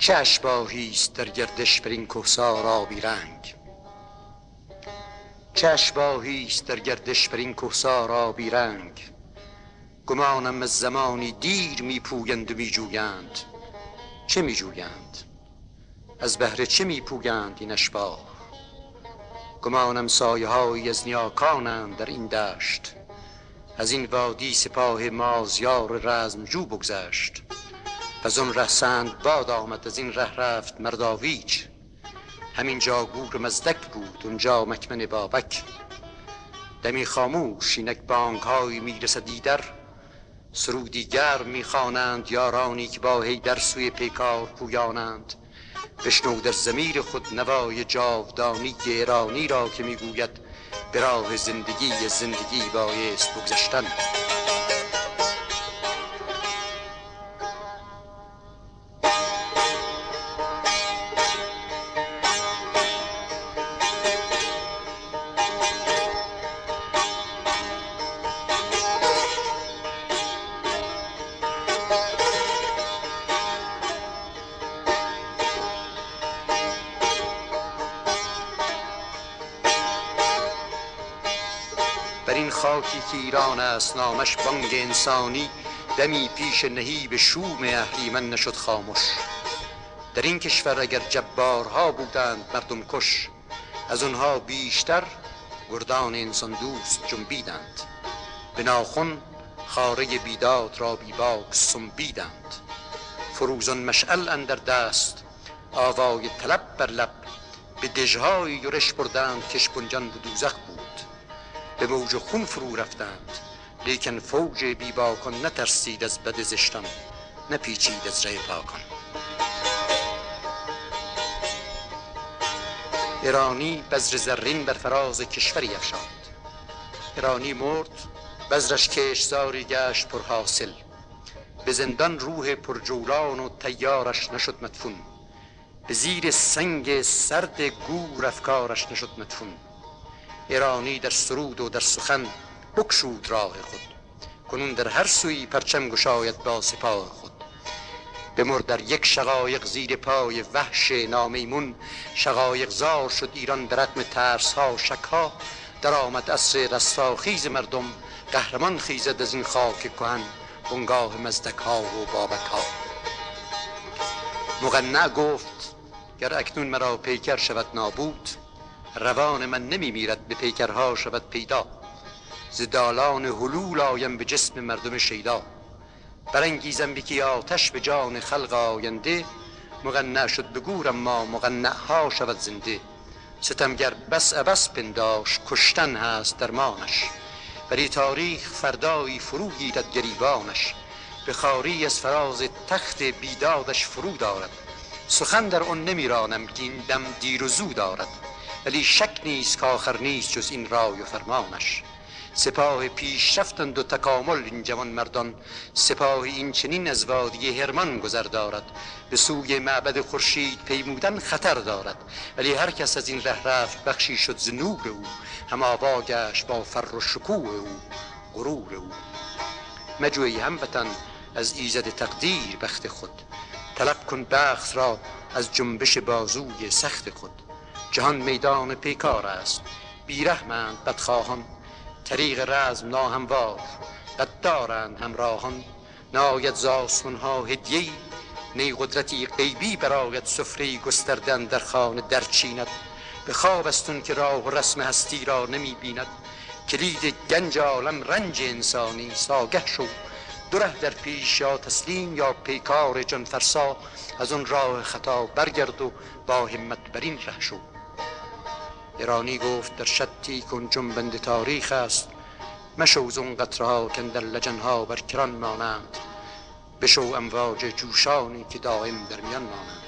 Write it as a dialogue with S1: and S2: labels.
S1: چه اشباحی است در گردش بر این کهسار آبی رنگ. چه اشباحی است در گردش بر این کهسار آبی رنگ. گمانم از زمانی دیر می پویند و می جویند چه می جویند از بهر چه می پویند این اشباح؟ گمانم سایه هایی از نیاکانند در این دشت. از این وادی سپاه مازیار رزمجو بگذشت. و اون رهسند باد آمد از این ره رفت مرداویچ همین جا گور مزدک بود اونجا مکمن بابک. دمی خاموش اینک بانگ های می‌رسد دیدر سرودی گرم می‌خوانند یارانی که با در سوی پیکار پویانند. بشنو در زمیر خود نوای جاودانی ایرانی را که می‌گوید به راه زندگی زندگی بایست بگذشتن. خاکی که ایران است نامش بانگ انسانی. دمی پیش نهیب شوم اهریمن نشد خاموش در این کشور اگر جبارها بودند مردم کش. از اونها بیشتر گردان انسان دوست جنبیدند. به ناخن خاره بیداد را بیباک سنبیدند. فروزان مشعل اندر دست آوای طلب بر لب. به دژهای یورش بردند کش بنجان به دوزخ بود. به موج خون فرو رفتند. لیکن فوج بیباکان نترسید از بد زشتان نپیچید از ره پاکان ایرانی بذر زرین بر فراز کشوری افشاند. ایرانی مرد بذرش کشزاری گشت پر حاصل. به زندان روح پرجولان و تیارش نشد مدفون. به زیر سنگ سرد گور افکارش نشد مدفون. ایرانی در سرود و در سخن بکشود راه خود. کنون در هر سوی پرچم گشاید با سپاه خود. بمرد در یک شقایق زیر پای وحش نامیمون. شقایق زار شد ایران به رتم ترس ها شک ها در آمد اصر رستاخیز مردم. قهرمان خیزد از این خاک کهن. بنگاه مزدک ها و بابک ها مغنع گفت گر اکنون مرا پیکر شود نابود روان من نمی میرد به پیکرها شود پیدا. ز دالان حلول آیم به جسم مردم شیدا. برانگیزم بکی آتش به جان خلق آینده. مغنع شد به گور ما مغنع ها شود زنده. ستمگر بس عبس پنداش کشتن هست درمانش. ولی تاریخ فردایی فرو گیرد گریبانش. به خاری از فراز تخت بیدادش فرو دارد. سخن در آن نمیرانم که این دم دیر و زود دارد. ولی شک نیست که آخر نیست جز این رای و فرمانش. سپاه پیش رفتند و تکامل این جوان مردان. سپاه این چنین از وادی هرمان گذر دارد. به سوی معبد خورشید پیمودن خطر دارد. ولی هر کس از این ره رفت بخشی شد ز نور او. هم آوا گشت با فر و شکوه او غرور او. مجوی هموطن از ایزد تقدیر بخت خود. طلب کن بخت را از جنبش بازوی سخت خود. جهان میدان پیکار است. بیرحمند بدخواهان طریق رزم ناهموار دارند همراهان. ناید زاسون ها هدیه نی قدرتی غیبی براید سفره گستردن در خانه در چیند به خواب استون که راه و رسم هستی را نمی بیند کلید گنج عالم رنج انسانی ساگه شو. دوره در پیش یا تسلیم یا پیکار جان فرسا. از اون راه خطا برگرد و با همت بر این ره شو. ایرانی گفت در شتی کن جنبند تاریخ است مشو زون قطرها که در لجنها بر کران مانند. بشو امواج جوشانی که دائم در میان مانند.